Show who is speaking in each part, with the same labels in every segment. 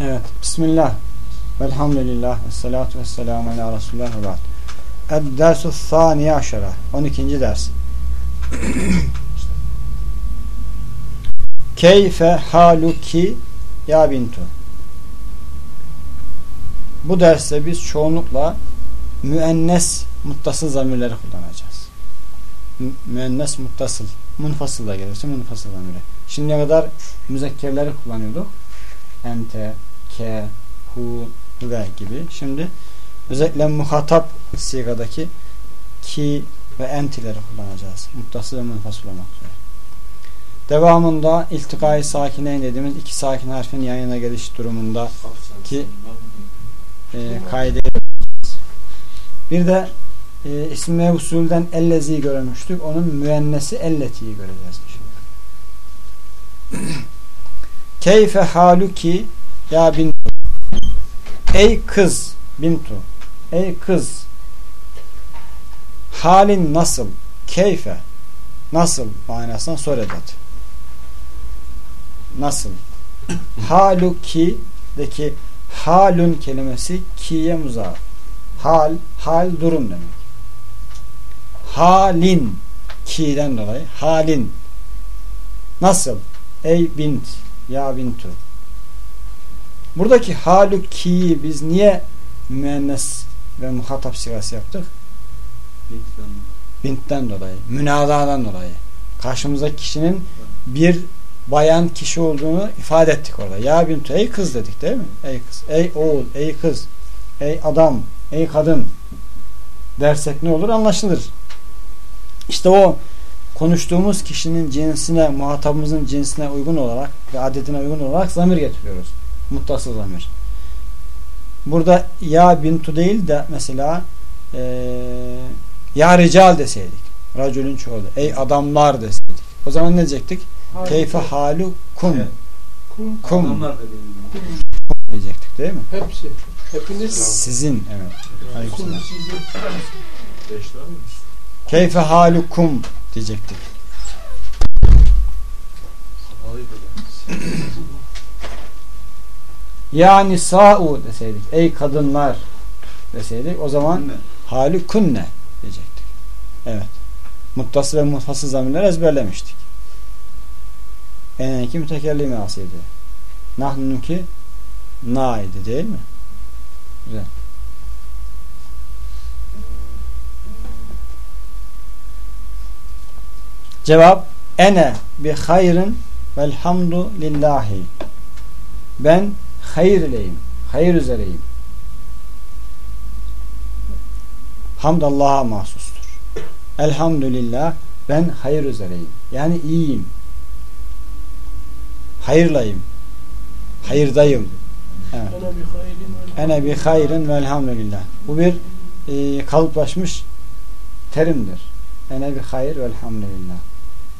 Speaker 1: Evet. Bismillah. Velhamdülillah. Esselatu vesselamu ala Resulullah ve ba'd. Ed-dersu thaniye aşara. 12. ders. Keyfe haluki ya bintu. Bu derste biz çoğunlukla müennes muttasıl zamirleri kullanacağız. Mü müennes muttasıl. Munfasıl da gelirse munfasıl zamiri. Şimdiye kadar müzekkerleri kullanıyorduk. Ente, ke, hu, ve gibi. Şimdi özellikle muhatap sigadaki ki ve entileri kullanacağız. Muttasıl ve munfasıl olmak üzere. Devamında iltikai sakineyn dediğimiz iki sakin harfin yan yana geliş durumunda ki e, kaideyi bir de e, ismi usulden ellezi'yi görmüştük. Onun müennesi elleti'yi göreceğiz. Keyfe haluki ya bintu Ey kız bintu Ey kız halin nasıl? Keyfe nasıl manasına sor edet. Nasıl? Haluki deki halun kelimesi kiye muzaf. Hal, hal durum demek. Halin ki'den dolayı halin nasıl? Ey bint ya bintu buradaki haluki'yi biz niye müennes ve muhatap sigası yaptık? Bintten dolayı. Münadadan dolayı. Karşımızdaki kişinin bir bayan kişi olduğunu ifade ettik orada. Ya bintu ey kız dedik değil mi? Ey kız. Ey oğul. Ey kız. Ey adam. Ey kadın. Dersek ne olur? Anlaşılır. İşte o konuştuğumuz kişinin cinsine, muhatabımızın cinsine uygun olarak ve adetine uygun olarak zamir getiriyoruz. Muttasıl zamir. Burada ya bintu değil de mesela e, ya rical deseydik. Racülün çoğulu. Ey adamlar deseydik. O zaman ne diyecektik? Keyfe halu kum.
Speaker 2: Kum.
Speaker 1: Kum.
Speaker 3: Adamlar da benim.
Speaker 1: diyecektik değil mi?
Speaker 2: Hepsi. Hepiniz.
Speaker 1: Sizin evet.
Speaker 2: Kum
Speaker 1: Aleykümselam.
Speaker 2: sizin.
Speaker 1: Keyfe halukum diyecektik.
Speaker 3: Alayım böyle.
Speaker 1: Ya nisa'u deseydik. Ey kadınlar deseydik. O zaman halukunne diyecektik. Evet. Muttası ve muhtasıl zamirler ezberlemiştik. Enenki mütekellime asıydı. Nahnunki na idi değil mi? Güzel. Cevap ene bi hayrin velhamdu lillahi. Ben hayır ileyim. Hayır üzereyim. Hamd Allah'a mahsustur. Elhamdülillah ben hayır üzereyim. Yani iyiyim. Hayırlayım. Hayırdayım. Evet. Ene bi hayrin velhamdülillah. Bu bir e, kalıplaşmış terimdir. Ene bi hayr velhamdülillah.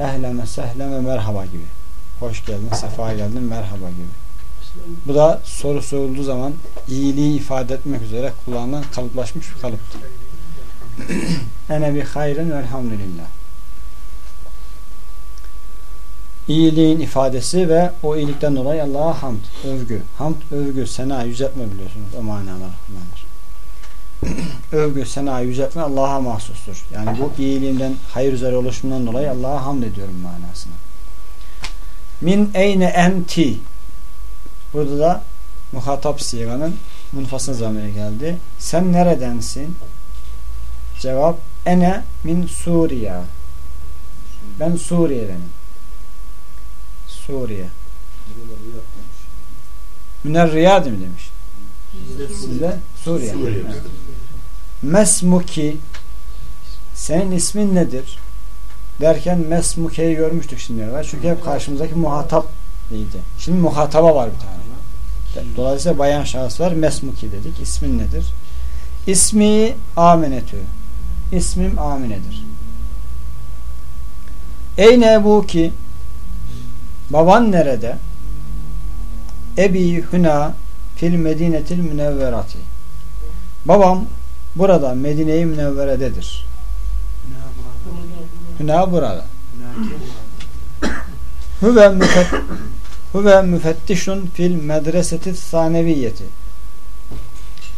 Speaker 1: Ehleme sehleme merhaba gibi. Hoş geldin, sefa geldin, merhaba gibi. Bu da soru sorulduğu zaman iyiliği ifade etmek üzere kullanılan kalıplaşmış bir kalıptır. Ene bi hayrin velhamdülillah. İyiliğin ifadesi ve o iyilikten dolayı Allah'a hamd, övgü. Hamd, övgü, sena, yüceltme biliyorsunuz. O manalar kullanır. övgü, sena, yüceltme Allah'a mahsustur. Yani bu iyiliğimden, hayır üzere oluşumdan dolayı Allah'a hamd ediyorum manasına. Min eyne enti Burada da muhatap siganın munfasıl zamiri geldi. Sen neredensin? Cevap ene min Suriye. Ben Suriye'denim. Suriye. Müner Riyad mi demiş? Sizde Suriye.
Speaker 3: Suriye.
Speaker 1: Evet. Mesmuki senin ismin nedir? Derken Mesmuke'yi görmüştük şimdi. Çünkü hep karşımızdaki muhatap iyiydi. Şimdi muhataba var bir tane. Dolayısıyla bayan şahıs var. Mesmuki dedik. İsmin nedir? İsmi Aminetü. İsmim Amine'dir. Eyne ebu ki baban nerede? Ebi hüna fil medinetil münevverati. Babam burada Medine-i Münevvere'dedir. Hüna burada. Hüve müfet Huve müfettişun fil medreseti saneviyeti.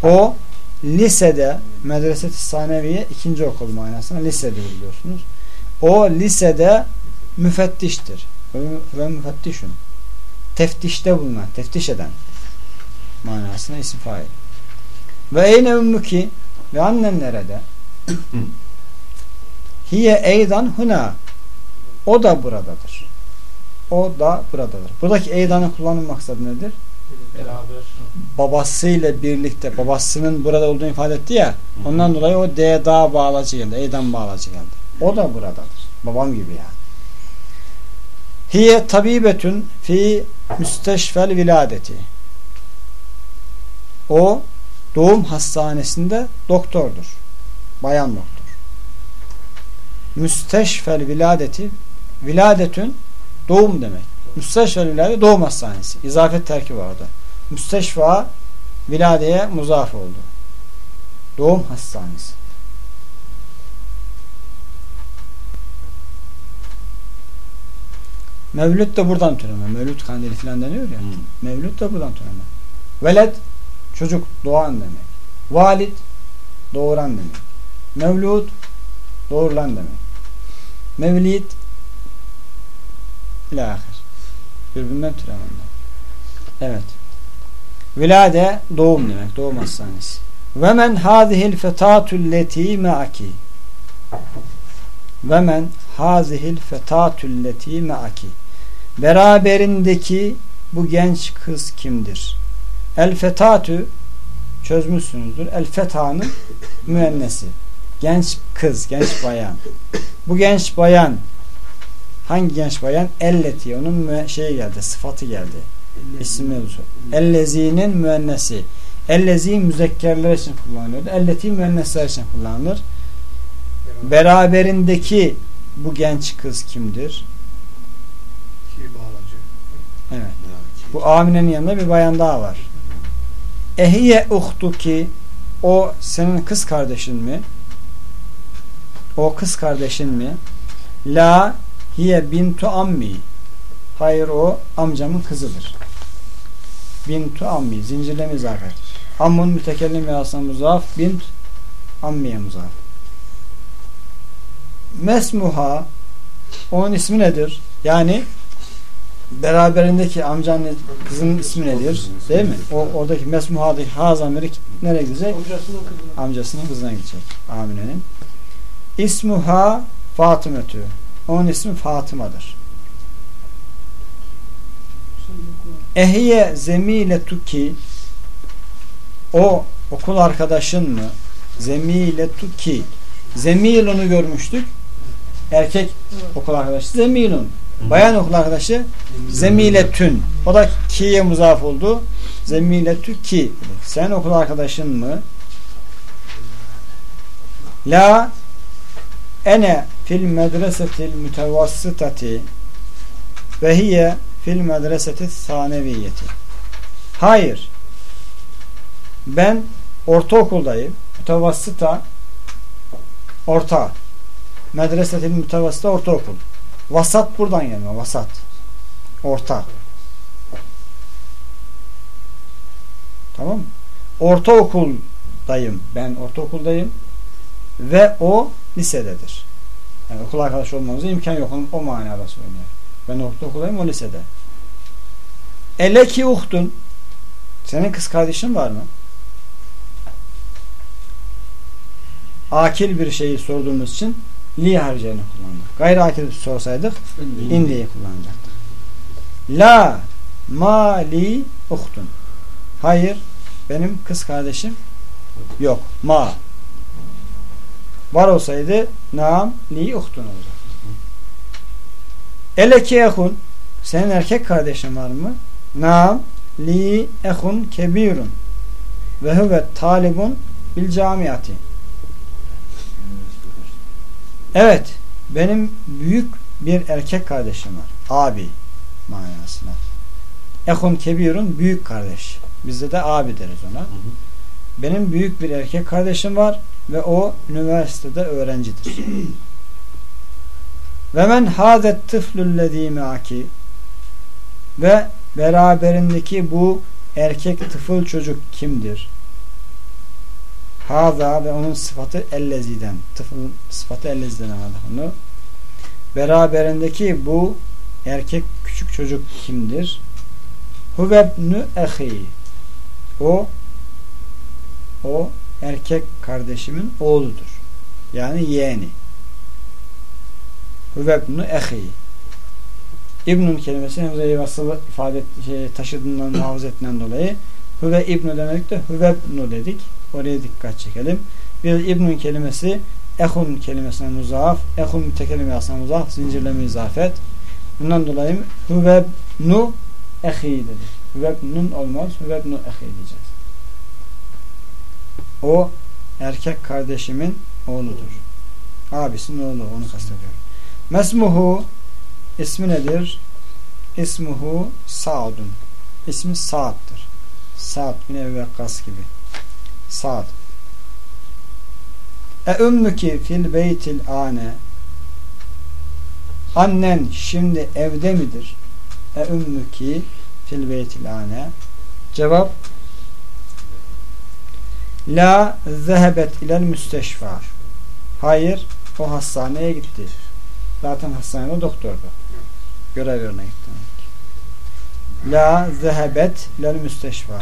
Speaker 1: O lisede medreseti saneviye ikinci okul manasına lisede biliyorsunuz. O lisede müfettiştir. Ve müfettişun. Teftişte bulunan, teftiş eden manasına isim fail. Ve eyne ümmüki ve annen nerede? Hiye eydan huna. O da buradadır. O da buradadır. Buradaki eydanın kullanım maksadı nedir?
Speaker 2: Beraber.
Speaker 1: Babasıyla birlikte, babasının burada olduğunu ifade etti ya, ondan dolayı o D bağlacı geldi, eydan bağlacı geldi. O da buradadır. Babam gibi yani. Hiye tabibetün fi müsteşfel viladeti. O doğum hastanesinde doktordur. Bayan doktor. Müsteşfel viladeti viladetün doğum demek. Müsteşfel vilade doğum hastanesi. İzafet terki var orada. Müsteşfa viladeye muzaf oldu. Doğum hastanesi. Mevlüt de buradan türeme. Mevlüt kandili falan deniyor ya.
Speaker 3: Hmm.
Speaker 1: Mevlüt de buradan türeme. Veled çocuk doğan demek. Valid doğuran demek. Mevlud doğurulan demek. Mevlid ilahir. Birbirinden türemenler. Evet. Vilade doğum demek. Doğum hastanesi. Ve men hazihil fetatul leti me'aki. Ve men hazihil fetatul leti me'aki. Beraberindeki bu genç kız kimdir? El fetatü çözmüşsünüzdür. El fetanın müennesi. Genç kız, genç bayan. Bu genç bayan hangi genç bayan? Elleti. Onun şeyi geldi, sıfatı geldi. İsim mevzusu. Ellezinin müennesi. Ellezi müzekkerler için kullanılıyordu. Elleti müennesler için kullanılır. Beraberindeki bu genç kız kimdir?
Speaker 2: Ki bağlacı.
Speaker 1: Evet. Bu Amine'nin yanında bir bayan daha var. Ehiye uhtuki o senin kız kardeşin mi? O kız kardeşin mi? La hiye bintu ammi. Hayır o amcamın kızıdır. Bintu ammi. Zincirleme izafet. Ammun mütekellim ve aslan muzaf. Bint ammiye muzaf. Mesmuha onun ismi nedir? Yani beraberindeki amcanın kızının ismi nedir? Değil mi? O oradaki mesmuhadaki ha zamiri nereye gidecek?
Speaker 2: Amcasının kızına.
Speaker 1: Amcasının kızına gidecek. Amine'nin. İsmuha Fatımetü. Onun ismi Fatıma'dır. Ehiye zemile tuki o okul arkadaşın mı? Zemile tuki Zemil onu görmüştük. Erkek okul arkadaşı Zemilun. Bayan okul arkadaşı Zemiletün. O da ki'ye muzaf oldu. Zemiletü ki. Sen okul arkadaşın mı? La ene fil medresetil mütevassıtati ve hiye fil medreseti saneviyeti. Hayır. Ben ortaokuldayım. Mütevassıta orta. Medresetil mütevassıta ortaokul. Vasat buradan gelme. Vasat. Orta. Tamam mı? Ortaokuldayım. Ben ortaokuldayım. Ve o lisededir. Yani okul arkadaşı olmamıza imkan yok. O, o manada söylüyor. Ben ortaokuldayım o lisede. Eleki uhtun senin kız kardeşin var mı? Akil bir şeyi sorduğumuz için li harcını kullandık. Gayri akil sorsaydık indiyi kullanacaktık. La ma li uhtun. Hayır benim kız kardeşim yok. Ma var olsaydı nam li uhtun olacak. Eleki ehun senin erkek kardeşin var mı? Nam li ehun kebirun ve huve talibun bil camiati. Evet, benim büyük bir erkek kardeşim var. Abi manasına. Ehun kebirun büyük kardeş. Bizde de abi deriz ona. Benim büyük bir erkek kardeşim var ve o üniversitede öğrencidir. ve men hazet tıflullezî me'aki ve beraberindeki bu erkek tıfıl çocuk kimdir? Haza ve onun sıfatı elleziden. Tıfılın sıfatı elleziden aldık onu. Beraberindeki bu erkek küçük çocuk kimdir? Huvebnü ehi. O o erkek kardeşimin oğludur. Yani yeğeni. Huvebnü ehi. İbnun kelimesi hemze-i vasılı ifade et, şey, taşıdığından muhafız ettiğinden dolayı Hüve İbnu demedik de Hüvebnu dedik. Oraya dikkat çekelim. Bir İbnun kelimesi ehun kelimesine muzaf, ehun mütekelime aslında muzaf, zincirleme izafet. Bundan dolayı Hüvebnu ehi dedik. Hüvebnun olmaz, Hüvebnu ehi diyeceğiz. O erkek kardeşimin oğludur. Abisinin oğlu, onu kastediyorum. Mesmuhu ismi nedir? İsmuhu Sa'dun. İsmi Sa'd'dır. Sa'd bin Ebu Vakkas gibi. Sa'd. E ümmüki fil beytil ane Annen şimdi evde midir? E ümmüki fil beytil ane Cevap La zehebet ilel müsteşfa Hayır o hastaneye gitti. Zaten hastanede doktordu. Görev yerine gitti. La zehebet ilel müsteşfa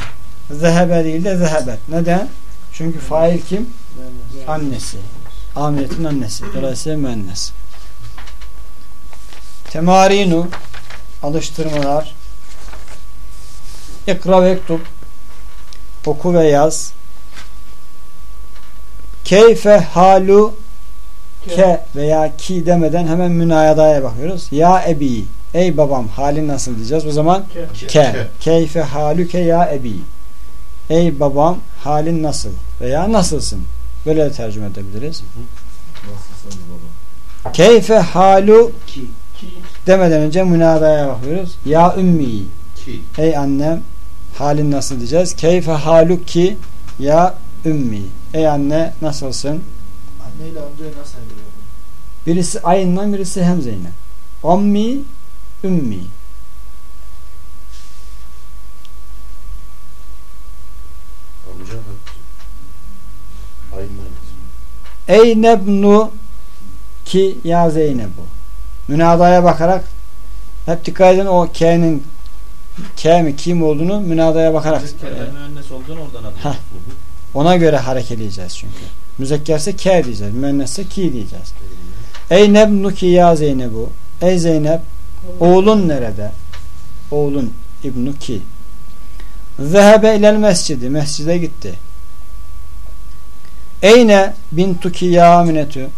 Speaker 1: Zehebe değil de zehebet. Neden? Çünkü fail kim? Annesi. Amiyetin annesi. Dolayısıyla müennes. Temarinu alıştırmalar İkra ve ektub oku ve yaz keyfe halu ke veya ki demeden hemen münayadaya bakıyoruz. Ya ebi ey babam halin nasıl diyeceğiz. O zaman ke. ke. Keyfe halüke ya ebi ey babam halin nasıl veya nasılsın. Böyle de tercüme edebiliriz.
Speaker 3: Nasılsın baba?
Speaker 1: Keyfe halu demeden önce münadaya bakıyoruz. Ya ümmi
Speaker 3: Ki.
Speaker 1: ey annem halin nasıl diyeceğiz. Keyfe halu ki ya ümmi ey anne nasılsın?
Speaker 3: Anneyle amcayı nasıl ayırıyorum?
Speaker 1: Birisi ayından birisi hemzeyle. Ammi ümmi.
Speaker 3: Amca. Aynen.
Speaker 1: Ey nebnu ki ya Zeynebu. Münadaya bakarak hep dikkat edin o K'nin K mi kim olduğunu münadaya bakarak
Speaker 4: Müzekkerden müennes olduğunu oradan
Speaker 1: Heh. Ona göre harekeleyeceğiz çünkü. Müzekkerse K diyeceğiz. Müennesse ki diyeceğiz. Ey nebnu ki ya Zeynebu. Ey Zeynep oğlun nerede? Oğlun İbnu ki. Zehebe ilel mescidi. Mescide gitti. Eyne bintuki ya Aminetü.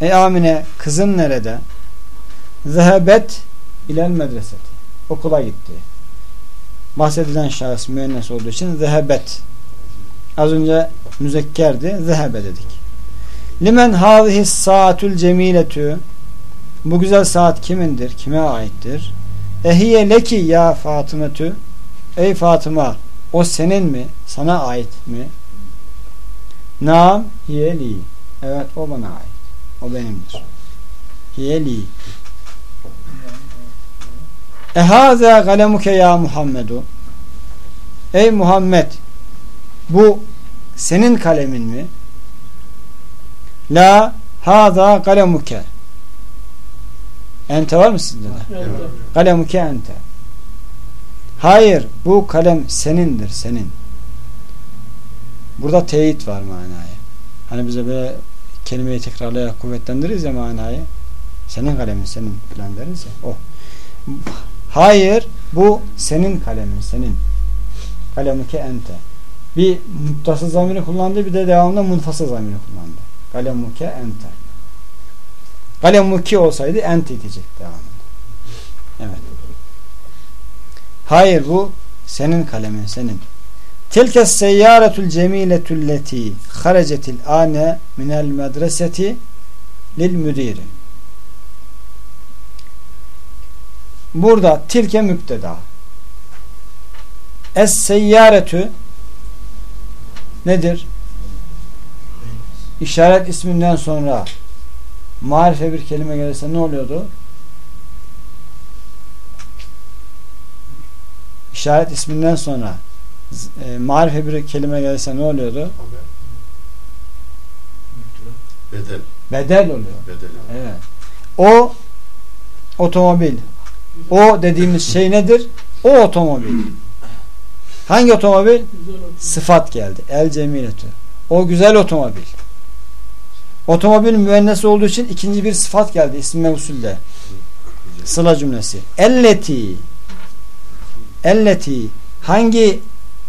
Speaker 1: Ey Amine kızın nerede? Zehebet ilel medreseti. Okula gitti. Bahsedilen şahıs müennes olduğu için zehebet. Az önce müzekkerdi. Zehebe dedik. Limen hazihi saatül cemiletü. Bu güzel saat kimindir? Kime aittir? Ehiye leki ya Fatımetü. Ey Fatıma o senin mi? Sana ait mi? Naam hiye li. Evet o bana ait. O benimdir. Hiye li. Ehaze galemuke ya Muhammedu. Ey Muhammed bu senin kalemin mi? La haza galemuke. Ente var mı sizde de?
Speaker 2: Evet.
Speaker 1: Kalemuke ente. Hayır bu kalem senindir senin. Burada teyit var manayı. Hani bize böyle kelimeyi tekrarlayarak kuvvetlendiririz ya manayı. Senin kalemin senin falan deriz ya. O. Hayır bu senin kalemin senin. Kalemuke ente. Bir muttasıl zamiri kullandı bir de devamında munfasıl zamiri kullandı. Kalemuke ente. Kalemuki olsaydı ente diyecek devamında. Evet. Hayır bu senin kalemin senin. Tilke seyyaretul cemiletul leti harecetil ane minel medreseti lil müdiri. Burada tilke müpteda. Es seyyaretü nedir? İşaret isminden sonra marife bir kelime gelirse ne oluyordu? işaret isminden sonra e, marife bir kelime gelse ne oluyordu?
Speaker 3: Bedel.
Speaker 1: Bedel oluyor.
Speaker 3: Bedel.
Speaker 1: Evet. O otomobil. O dediğimiz şey nedir? O otomobil. Hangi otomobil? Sıfat geldi. El cemiletü. O güzel otomobil. Otomobil müennesi olduğu için ikinci bir sıfat geldi isim mevsulde. Sıla cümlesi. Elleti. Elleti. Hangi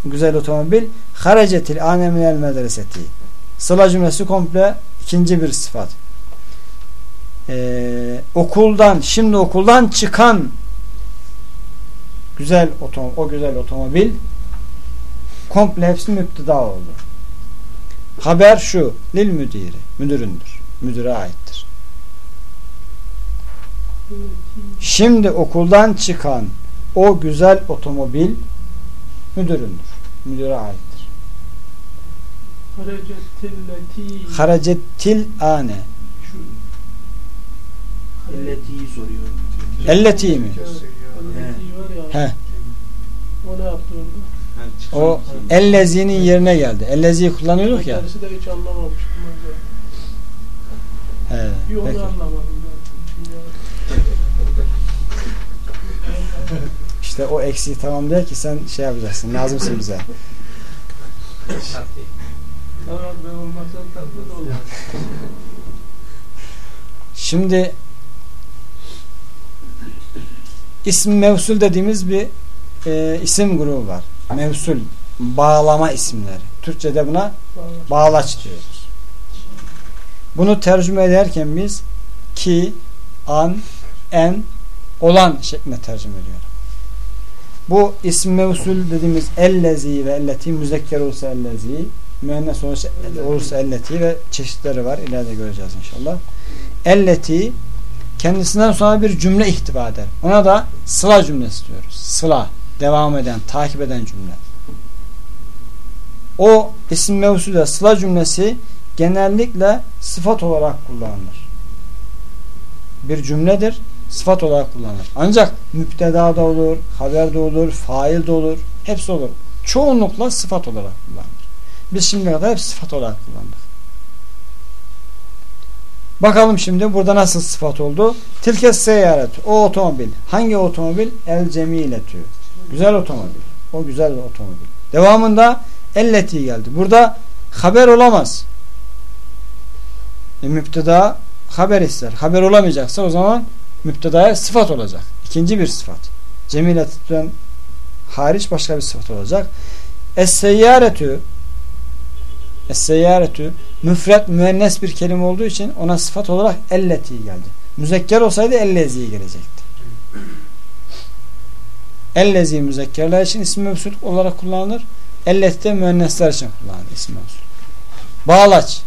Speaker 1: güzel otomobil? Haracetil aneminel medreseti. Sıla cümlesi komple ikinci bir sıfat. Ee, okuldan, şimdi okuldan çıkan güzel otomobil, o güzel otomobil komple hepsi müpteda oldu. Haber şu, lil müdiri, müdüründür. Müdüre aittir. Şimdi okuldan çıkan o güzel otomobil müdüründür. Müdüre aittir. Haracettil ane.
Speaker 2: Şu.
Speaker 4: Elleti'yi soruyor.
Speaker 1: Elleti mi?
Speaker 2: Ya.
Speaker 1: He.
Speaker 2: O ne yaptı orada?
Speaker 1: O ellezinin yerine geldi. Elleziyi kullanıyorduk ya.
Speaker 2: Kendisi de hiç anlamamıştım önce.
Speaker 1: He. Peki.
Speaker 2: anlamadım. Ya.
Speaker 1: İşte o eksiği tamam der ki sen şey yapacaksın. Lazımsın bize.
Speaker 2: Tamam ben olmasam tatlı da olmaz.
Speaker 1: Şimdi isim mevsul dediğimiz bir e, isim grubu var. Mevsul, bağlama isimleri. Türkçe'de buna bağlaç diyoruz. Bunu tercüme ederken biz ki, an, en, olan şeklinde tercüme ediyoruz. Bu isim mevsul dediğimiz ellezi ve elleti müzekker olursa ellezi müennes olursa, olursa elleti ve çeşitleri var. İleride göreceğiz inşallah. Elleti kendisinden sonra bir cümle ihtiva eder. Ona da sıla cümlesi diyoruz. Sıla. Devam eden, takip eden cümle. O isim mevsulde sıla cümlesi genellikle sıfat olarak kullanılır. Bir cümledir. Sıfat olarak kullanılır. Ancak müpteda da olur, haber de olur, fail de olur. Hepsi olur. Çoğunlukla sıfat olarak kullanılır. Biz şimdiye kadar hep sıfat olarak kullandık. Bakalım şimdi burada nasıl sıfat oldu? Tilke seyyaret. O otomobil. Hangi otomobil? El cemiletü. Güzel otomobil. O güzel otomobil. Devamında elleti geldi. Burada haber olamaz. E, müpteda haber ister. Haber olamayacaksa o zaman müptedaya sıfat olacak. İkinci bir sıfat. Cemiletten hariç başka bir sıfat olacak. Es-seyyaretü Es-seyyaretü müfret müennes bir kelime olduğu için ona sıfat olarak elleti geldi. Müzekker olsaydı ellezi gelecekti. Ellezi müzekkerler için ismi mevsul olarak kullanılır. Elleti de müennesler için kullanılır ismi mevsul. Bağlaç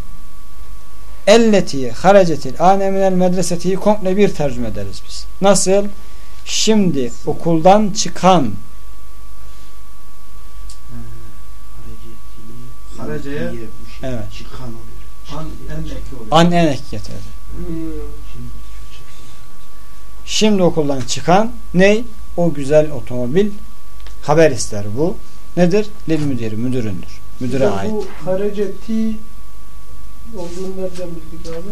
Speaker 1: elleti harecetil aneminel medresetiyi komple bir tercüme ederiz biz. Nasıl? Şimdi okuldan çıkan
Speaker 3: Hareceye
Speaker 1: Evet.
Speaker 4: Çıkan oluyor.
Speaker 3: an en oluyor.
Speaker 1: an enek getirdi.
Speaker 2: Hmm.
Speaker 1: Şimdi okuldan çıkan ne? O güzel otomobil haber ister bu. Nedir? Lil müdiri, müdüründür. Müdüre
Speaker 2: Ya
Speaker 1: ait.
Speaker 2: Bu hareceti olduğunu nereden bildik abi?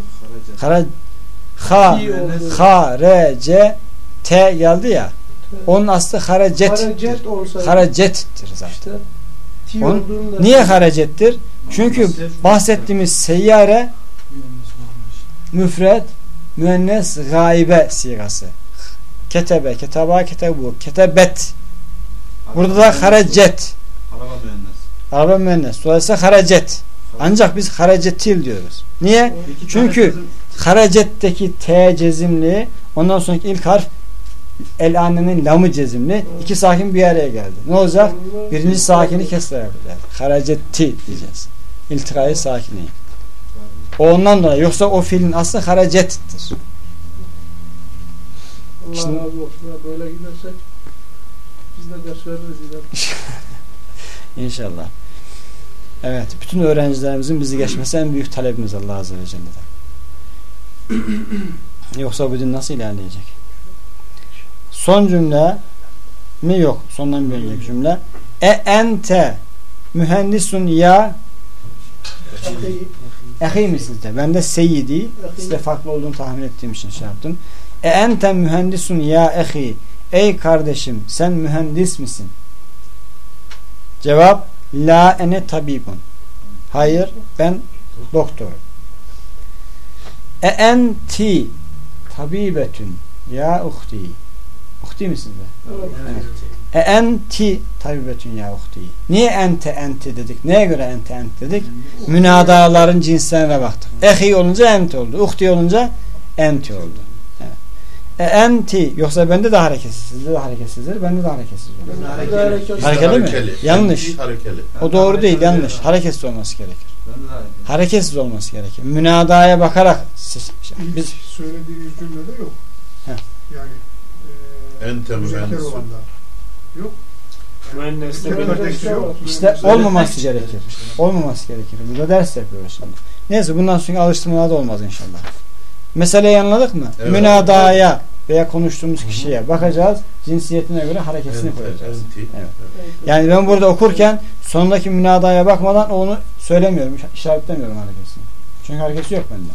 Speaker 3: Harace.
Speaker 1: Kara ha ha re ce t geldi ya. Onun aslı harecet.
Speaker 2: Harecet olsaydı
Speaker 1: Harecettir zaten.
Speaker 2: işte
Speaker 1: Onun- Niye harecettir? Çünkü bahsettiğimiz seyyare müfret müennes gaibe sigası. Ketebe, ketaba, ketebu, ketebet. Burada da harecet.
Speaker 3: Araba mühendis.
Speaker 1: Araba müennes. Dolayısıyla harecet. Ancak biz harecetil diyoruz. Niye?
Speaker 3: İki
Speaker 1: Çünkü Haracetteki T cezimli ondan sonraki ilk harf el annenin lamı cezimli. iki sakin bir araya geldi. Ne olacak? Birinci sakini yapacak. Haracetti diyeceğiz. İltikayı sakineyi. O ondan dolayı. Yoksa o fiilin aslı haracettir.
Speaker 2: Allah
Speaker 1: Şimdi-
Speaker 2: razı olsun. Ya böyle gidersek biz de ders veririz ileride.
Speaker 1: İnşallah. Evet. Bütün öğrencilerimizin bizi geçmesi en büyük talebimiz Allah Azze ve Celle'den. Yoksa bu din nasıl ilerleyecek? Son cümle mi yok. Sondan bir önceki cümle. E ente mühendisun ya ehi mi sizde? Ben de seyyidi. Sizde farklı olduğunu tahmin ettiğim için şey yaptım. E ente mühendisun ya ehi. Ey kardeşim sen mühendis misin? Cevap La ene tabibun. Hayır ben doktorum. E enti tabibetün ya uhti. Uhti mi sizde? Evet. E enti tabibetün ya uhti. Niye ente enti dedik? Neye göre ente enti dedik? Münadaların cinslerine baktık. Ehi olunca enti oldu. Uhti olunca enti oldu. E enti yoksa bende de hareketsiz. Sizde de hareketsizdir. Bende de hareketsiz olur.
Speaker 2: Hareket.
Speaker 1: Hareketli mi? Yanlış.
Speaker 3: Harekeli.
Speaker 1: O doğru değil yanlış. Hareketsiz olması gerekir.
Speaker 3: Ben de hareket.
Speaker 1: Hareketsiz olması gerekir. Münadaya bakarak siz- biz
Speaker 4: söylediğiniz cümlede yok.
Speaker 1: Heh.
Speaker 4: Yani e,
Speaker 3: Ente mühendis.
Speaker 4: Yok.
Speaker 2: Yok.
Speaker 1: işte olmaması gerekir. Olmaması gerekir. Burada ders yapıyoruz şimdi. Neyse bundan sonra alıştırmalar da olmaz inşallah. Meseleyi anladık mı?
Speaker 3: Evet.
Speaker 1: Münadaya veya konuştuğumuz kişiye bakacağız. Cinsiyetine göre hareketini koyacağız. Evet. Yani ben burada okurken sondaki münadaya bakmadan onu söylemiyorum. işaretlemiyorum hareketini. Çünkü hareketi yok bende.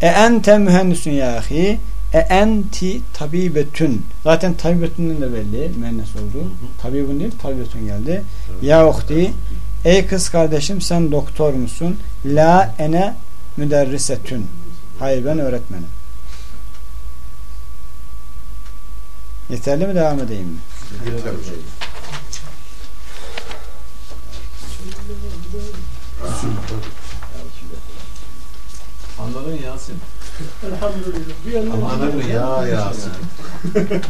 Speaker 1: E ente mühendisün ya ahi. E enti tabibetün. Zaten tabibetünden de belli. Mühennes oldu. Tabibun değil tabibetün geldi. Ya uhti. Ey kız kardeşim sen doktor musun? La ene müderrisetün. Hayır ben öğretmenim. Yeterli mi devam edeyim mi?
Speaker 3: Yeter.
Speaker 5: Anladın Yasin?
Speaker 2: Elhamdülillah.
Speaker 3: Anladın ya Yasin?